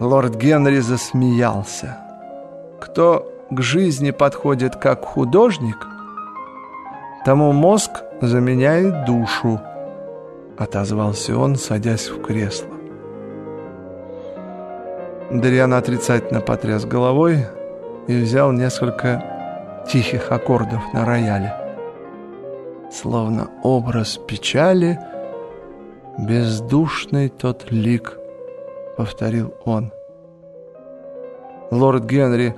Лорд Генри засмеялся. Кто к жизни подходит как художник, тому мозг заменяет душу, отозвался он, садясь в кресло. Дариан отрицательно потряс головой и взял несколько тихих аккордов на рояле. Словно образ печали, бездушный тот лик, повторил он. Лорд Генри,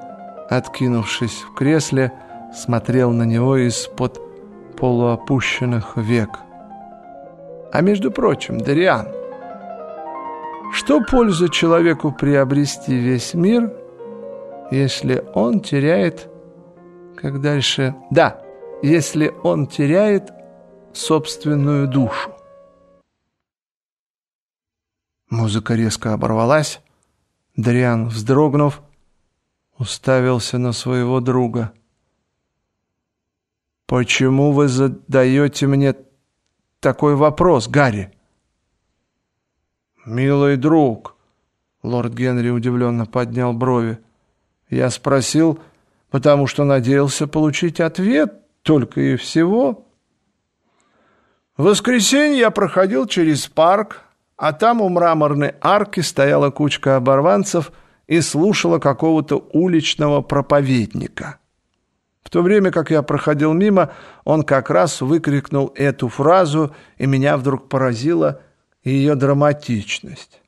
откинувшись в кресле, смотрел на него из-под полуопущенных век. А между прочим, Дариан, что пользу человеку приобрести весь мир, если он теряет, как дальше, да, если он теряет собственную душу? Музыка резко оборвалась. Дриан, вздрогнув, уставился на своего друга. «Почему вы задаете мне такой вопрос, Гарри?» «Милый друг», — лорд Генри удивленно поднял брови, — «я спросил, потому что надеялся получить ответ только и всего». В воскресенье я проходил через парк, а там у мраморной арки стояла кучка оборванцев и слушала какого-то уличного проповедника. В то время, как я проходил мимо, он как раз выкрикнул эту фразу, и меня вдруг поразила ее драматичность.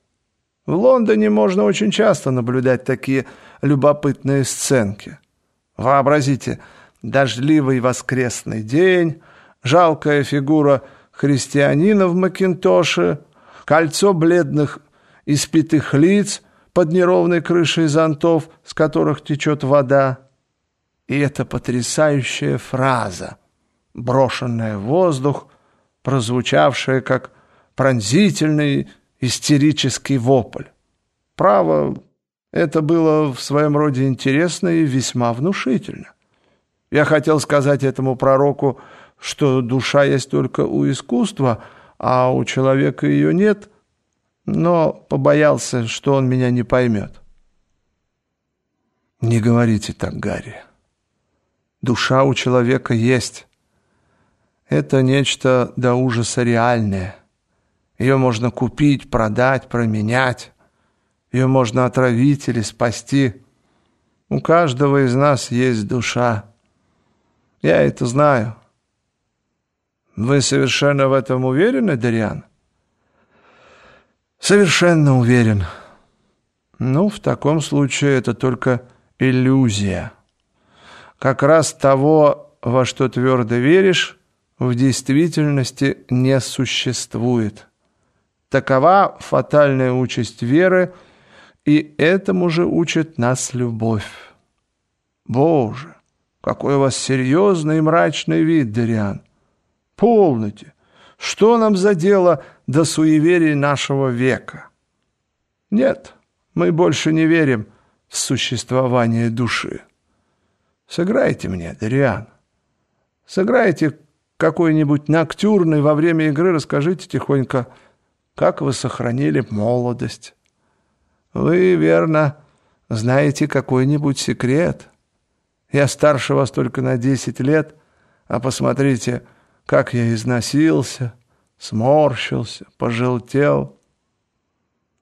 В Лондоне можно очень часто наблюдать такие любопытные сценки. Вообразите, дождливый воскресный день, жалкая фигура христианина в макинтоше, кольцо бледных испитых лиц под неровной крышей зонтов, с которых течет вода. И эта потрясающая фраза, брошенная в воздух, прозвучавшая как пронзительный истерический вопль. Право, это было в своем роде интересно и весьма внушительно. Я хотел сказать этому пророку, что душа есть только у искусства, а у человека ее нет, но побоялся, что он меня не поймет. Не говорите так, Гарри. Душа у человека есть. Это нечто до ужаса реальное. Ее можно купить, продать, променять. Ее можно отравить или спасти. У каждого из нас есть душа. Я это знаю. Вы совершенно в этом уверены, Дариан? Совершенно уверен. Ну, в таком случае это только иллюзия. Как раз того, во что твердо веришь, в действительности не существует. Такова фатальная участь веры, и этому же учит нас любовь. Боже, какой у вас серьезный и мрачный вид, Дариан. Полноте. Что нам за дело до суеверий нашего века? Нет, мы больше не верим в существование души. Сыграйте мне, Дариан. Сыграйте какой-нибудь ноктюрный во время игры, расскажите тихонько, как вы сохранили молодость. Вы, верно, знаете какой-нибудь секрет. Я старше вас только на десять лет, а посмотрите, как я износился, сморщился, пожелтел.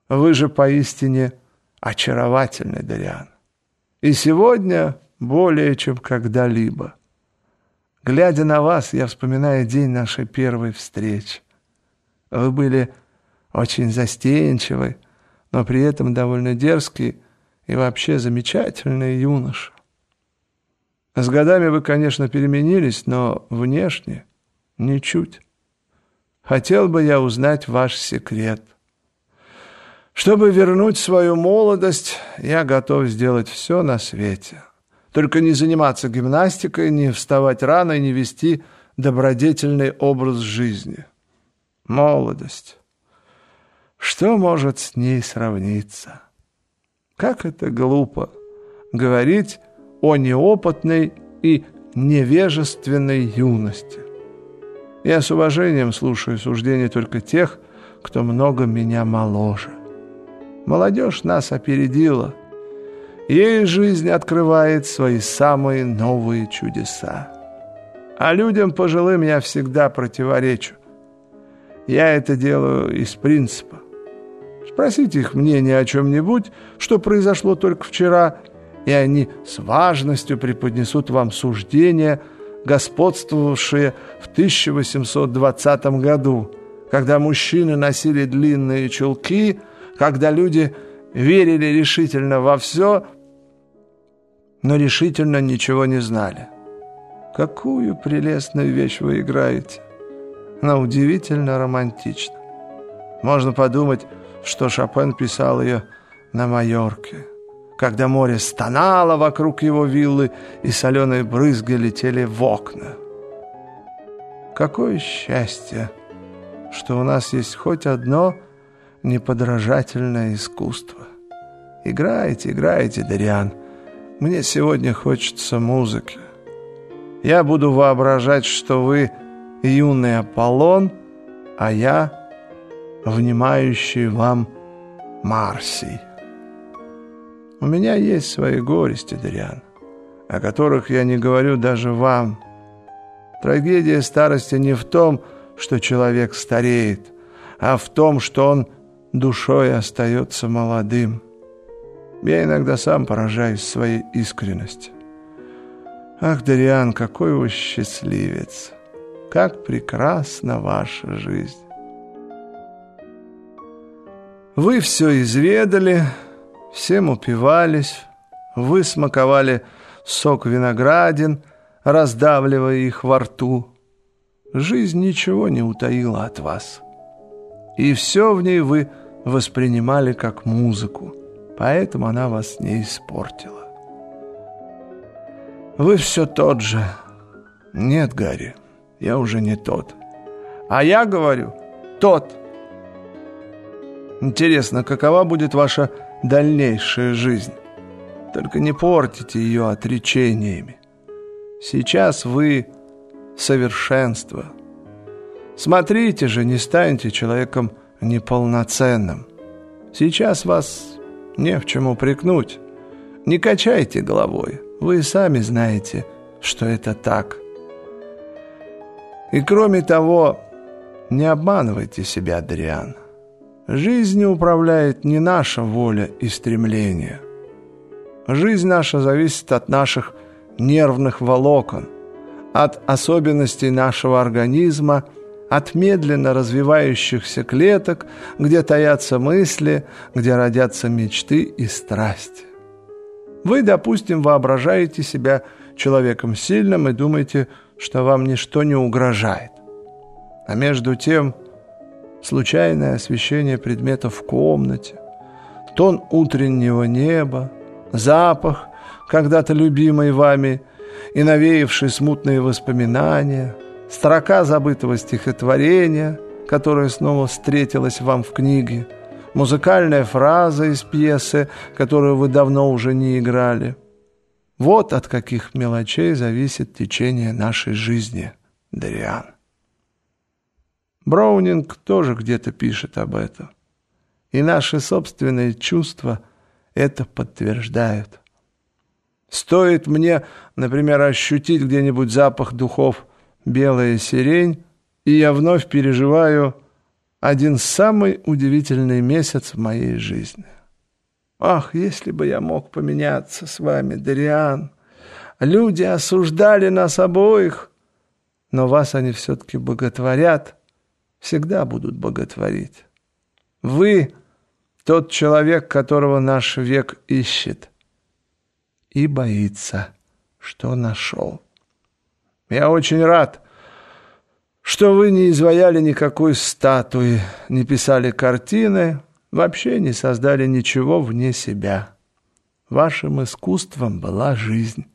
Вы же поистине очаровательный, Дариан. И сегодня более чем когда-либо. Глядя на вас, я вспоминаю день нашей первой встречи. Вы были очень застенчивый, но при этом довольно дерзкий и вообще замечательный юноша. С годами вы, конечно, переменились, но внешне ничуть. Хотел бы я узнать ваш секрет. Чтобы вернуть свою молодость, я готов сделать все на свете. Только не заниматься гимнастикой, не вставать рано и не вести добродетельный образ жизни. Молодость. Что может с ней сравниться? Как это глупо говорить о неопытной и невежественной юности. Я с уважением слушаю суждения только тех, кто много меня моложе. Молодежь нас опередила. Ей жизнь открывает свои самые новые чудеса. А людям пожилым я всегда противоречу. Я это делаю из принципа. Спросите их мнение о чем-нибудь, что произошло только вчера, и они с важностью преподнесут вам суждения, господствовавшие в 1820 году, когда мужчины носили длинные чулки, когда люди верили решительно во все, но решительно ничего не знали. Какую прелестную вещь вы играете! Она удивительно романтична. Можно подумать, что Шопен писал ее на Майорке, когда море стонало вокруг его виллы и соленые брызги летели в окна. Какое счастье, что у нас есть хоть одно неподражательное искусство. Играйте, играйте, Дариан. Мне сегодня хочется музыки. Я буду воображать, что вы юный Аполлон, а я внимающий вам Марсий. У меня есть свои горести, Дариан, о которых я не говорю даже вам. Трагедия старости не в том, что человек стареет, а в том, что он душой остается молодым. Я иногда сам поражаюсь своей искренности. Ах, Дариан, какой вы счастливец! Как прекрасна ваша жизнь! Вы все изведали, всем упивались, вы смаковали сок виноградин, раздавливая их во рту. Жизнь ничего не утаила от вас. И все в ней вы воспринимали как музыку, поэтому она вас не испортила. Вы все тот же. Нет, Гарри, я уже не тот. А я говорю, тот. Интересно, какова будет ваша дальнейшая жизнь? Только не портите ее отречениями. Сейчас вы совершенство. Смотрите же, не станьте человеком неполноценным. Сейчас вас не в чем упрекнуть. Не качайте головой. Вы сами знаете, что это так. И кроме того, не обманывайте себя, Адриан. Жизнью управляет не наша воля и стремление. Жизнь наша зависит от наших нервных волокон, от особенностей нашего организма, от медленно развивающихся клеток, где таятся мысли, где родятся мечты и страсти. Вы, допустим, воображаете себя человеком сильным и думаете, что вам ничто не угрожает. А между тем, случайное освещение предметов в комнате, тон утреннего неба, запах, когда-то любимый вами и навеявший смутные воспоминания, строка забытого стихотворения, которое снова встретилось вам в книге – музыкальная фраза из пьесы, которую вы давно уже не играли. Вот от каких мелочей зависит течение нашей жизни, Дариан. Браунинг тоже где-то пишет об этом. И наши собственные чувства это подтверждают. Стоит мне, например, ощутить где-нибудь запах духов «белая сирень», и я вновь переживаю один самый удивительный месяц в моей жизни. Ах, если бы я мог поменяться с вами, Дариан! Люди осуждали нас обоих, но вас они все-таки боготворят, всегда будут боготворить. Вы — тот человек, которого наш век ищет и боится, что нашел. Я очень рад, что вы не изваяли никакой статуи, не писали картины, вообще не создали ничего вне себя. Вашим искусством была жизнь.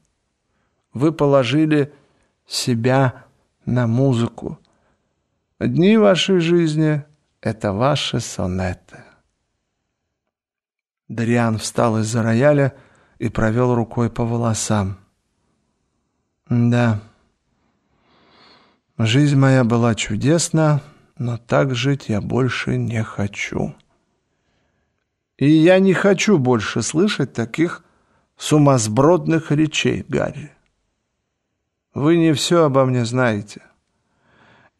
Вы положили себя на музыку. Дни вашей жизни — это ваши сонеты. Дариан встал из-за рояля и провел рукой по волосам. «Да». Жизнь моя была чудесна, но так жить я больше не хочу. И я не хочу больше слышать таких сумасбродных речей, Гарри. Вы не все обо мне знаете.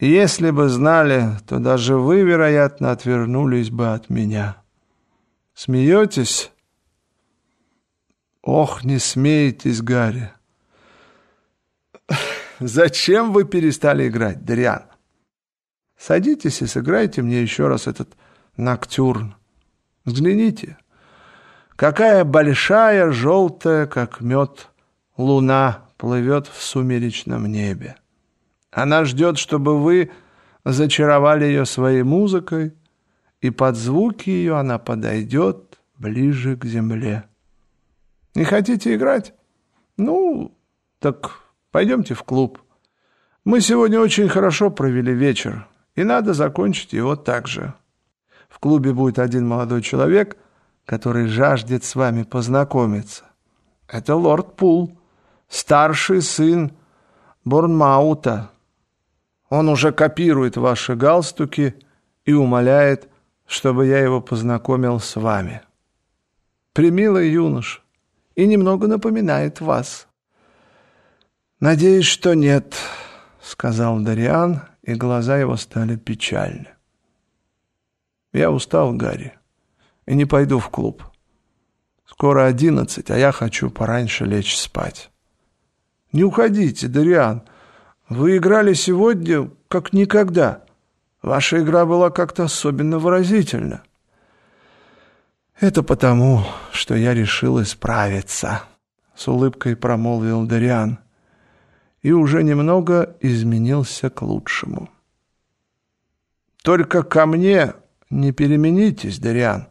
Если бы знали, то даже вы, вероятно, отвернулись бы от меня. Смеетесь? Ох, не смейтесь, Гарри. Зачем вы перестали играть, Дариан? Садитесь и сыграйте мне еще раз этот ноктюрн. Взгляните, какая большая, желтая, как мед, луна плывет в сумеречном небе. Она ждет, чтобы вы зачаровали ее своей музыкой, и под звуки ее она подойдет ближе к земле. Не хотите играть? Ну, так пойдемте в клуб. Мы сегодня очень хорошо провели вечер, и надо закончить его так же. В клубе будет один молодой человек, который жаждет с вами познакомиться. Это лорд Пул, старший сын Борнмаута. Он уже копирует ваши галстуки и умоляет, чтобы я его познакомил с вами. Примилый юнош и немного напоминает вас. Надеюсь, что нет, сказал Дариан, и глаза его стали печальны. Я устал, Гарри, и не пойду в клуб. Скоро одиннадцать, а я хочу пораньше лечь спать. Не уходите, Дариан. Вы играли сегодня как никогда. Ваша игра была как-то особенно выразительна. Это потому, что я решил исправиться, с улыбкой промолвил Дариан и уже немного изменился к лучшему. Только ко мне не переменитесь, Дариан.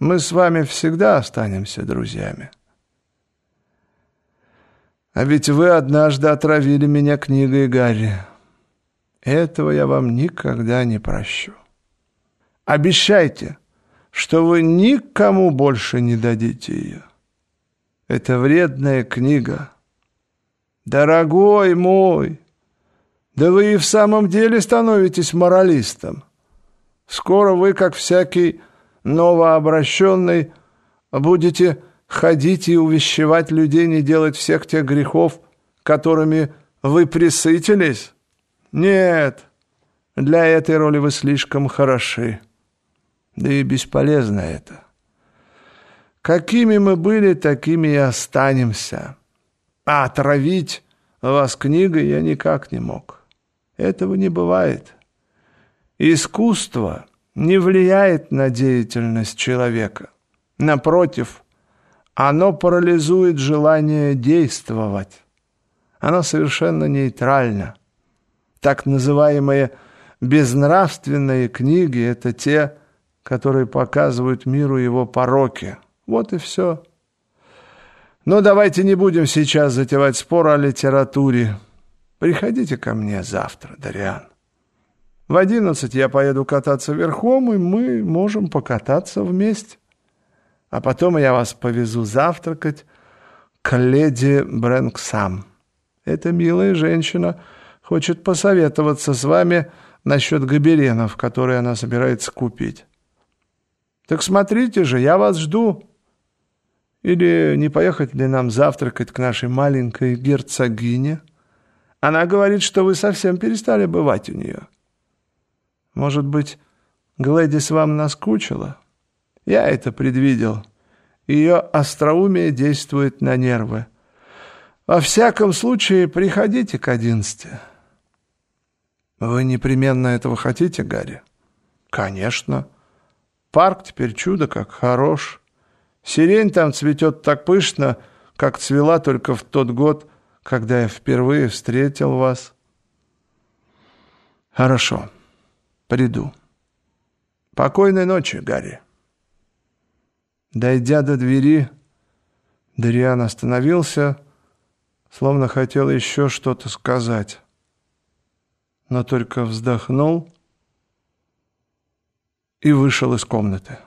Мы с вами всегда останемся друзьями. А ведь вы однажды отравили меня книгой Гарри. Этого я вам никогда не прощу. Обещайте, что вы никому больше не дадите ее. Это вредная книга. Дорогой мой, да вы и в самом деле становитесь моралистом. Скоро вы, как всякий новообращенный, будете ходить и увещевать людей не делать всех тех грехов, которыми вы присытились? Нет, для этой роли вы слишком хороши. Да и бесполезно это. Какими мы были, такими и останемся. А отравить вас книгой я никак не мог. Этого не бывает. Искусство не влияет на деятельность человека. Напротив, оно парализует желание действовать. Оно совершенно нейтрально. Так называемые безнравственные книги – это те, которые показывают миру его пороки. Вот и все. Но давайте не будем сейчас затевать спор о литературе. Приходите ко мне завтра, Дариан. В одиннадцать я поеду кататься верхом, и мы можем покататься вместе а потом я вас повезу завтракать к леди Брэнксам. Эта милая женщина хочет посоветоваться с вами насчет гобеленов, которые она собирается купить. Так смотрите же, я вас жду. Или не поехать ли нам завтракать к нашей маленькой герцогине? Она говорит, что вы совсем перестали бывать у нее. Может быть, Глэдис вам наскучила?» Я это предвидел. Ее остроумие действует на нервы. Во всяком случае, приходите к одиннадцати. Вы непременно этого хотите, Гарри? Конечно. Парк теперь чудо как хорош. Сирень там цветет так пышно, как цвела только в тот год, когда я впервые встретил вас. Хорошо, приду. Покойной ночи, Гарри. Дойдя до двери, Дариан остановился, словно хотел еще что-то сказать, но только вздохнул и вышел из комнаты.